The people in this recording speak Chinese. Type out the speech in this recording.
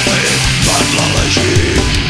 Стали подложить